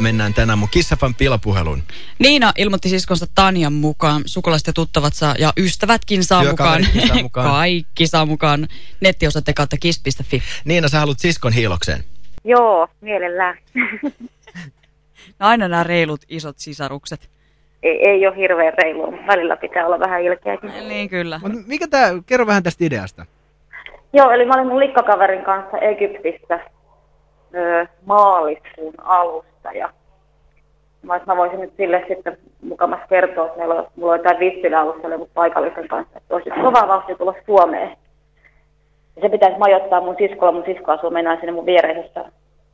mennään tänään mun kissafan pilapuhelun. Niina ilmoitti siskonsa Tanjan mukaan. Sukulaiset ja tuttavat saa, ja ystävätkin saa mukaan. saa mukaan. Kaikki saa mukaan. Nettiosoite kautta kiss.fi. Niina, sä haluat siskon hiilokseen. Joo, mielellään. No aina nämä reilut isot sisarukset. ei, ei ole hirveän reilua, mutta välillä pitää olla vähän ilkeäkin. Niin kyllä. Mut mikä tää, kerro vähän tästä ideasta. Joo, eli mä olin mun likkakaverin kanssa Egyptissä öö, maaliskuun alusta ja mä, mä voisin nyt sille sitten mukamassa kertoa, että meillä on, mulla on jotain vissiläalussa oli mun paikallisen kanssa, että olisi kova vauhti tulla Suomeen. Ja se pitäisi majoittaa mun siskolla, mun sisko asuu mennään sinne mun viereisessä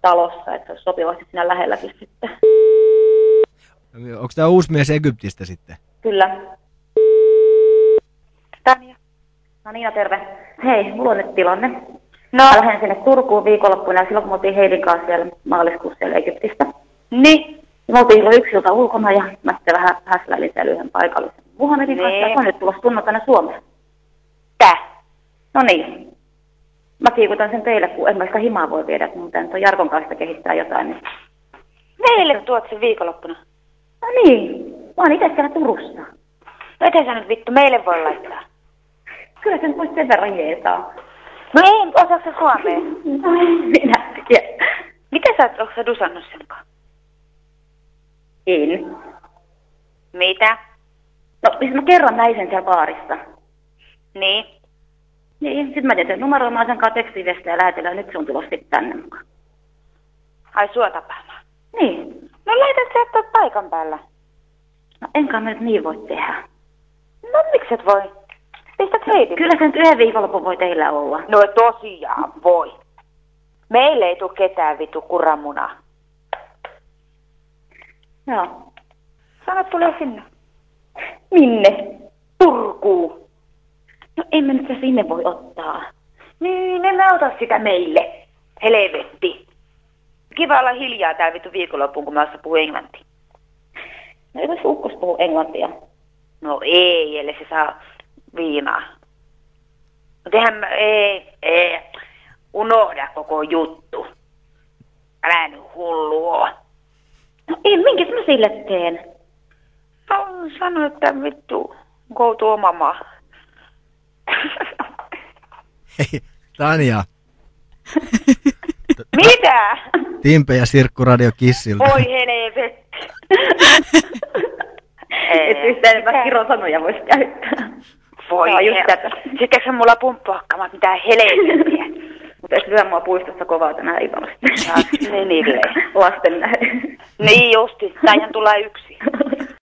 talossa, että se olisi sopivasti siinä lähelläkin sitten. Onko tää uusi mies Egyptistä sitten? Kyllä. Tanja. No Niina, terve. Hei, mulla on nyt tilanne. No. Mä lähden sinne Turkuun viikonloppuna ja silloin kun me oltiin Heidin kanssa siellä maaliskuussa siellä Egyptistä. Niin. Me oltiin silloin yksi ilta ulkona ja mä sitten vähän häsläilin siellä yhden paikallisen Muhammedin kanssa. Ja mä oon nyt tulossa tänne Suomeen. Tää? No niin. Mä kiikutan sen teille, kun en mä sitä himaa voi viedä, kun mun pitää nyt on Jarkon kanssa kehittää jotain. Niin... Meille tuot sen viikonloppuna. No niin. Mä oon itse siellä Turussa. No eteen sä nyt vittu meille voi laittaa. Kyllä sen voisi sen verran jeetaa. No ei, osaako sä suomea? No minä. Mitä sä oot, ootko sä dusannut En. Mitä? No, siis mä kerran näin sen siellä baarissa. Niin. Niin, sit mä tein sen numeroimaan sen kanssa tekstiviestiä ja lähetellään, nyt se on tulossa sitten tänne mukaan. Ai sua tapaamaan. Niin. No laita sä et paikan päällä. No enkä mä nyt niin voi tehdä. No miksi et voi? Pistät heitin. Kyllä sen nyt yhden viikonlopun voi teillä olla. No tosiaan voi. Meille ei tule ketään vitu kuramuna. Joo. Sano tulee sinne. Minne? Turkuun. No en mä nyt sinne voi ottaa. Niin, en ota sitä meille. Helvetti. Kiva olla hiljaa täällä vittu viikonloppuun, kun mä osaa puhua englantia. No se ukkos puhu englantia? No ei, ellei se saa viinaa. Eihän mä, ei, ei, unohda koko juttu. Älä nyt hullu oo. No ei, minkäs mä sille teen? No sano, että vittu, go to oma maa. Hei, Tanja. Mitä? Timpe ja Sirkku Radio Kissiltä. Voi helvetti. Et yhtään enemmän kirosanoja voisi käyttää. Voi on just tätä. Sitten mulla pumppuhakkamat mitään helvettiä. Mutta et lyö mua puistossa kovaa tänään illalla. Lasten nähden. Niin justi, taidan tulla yksi.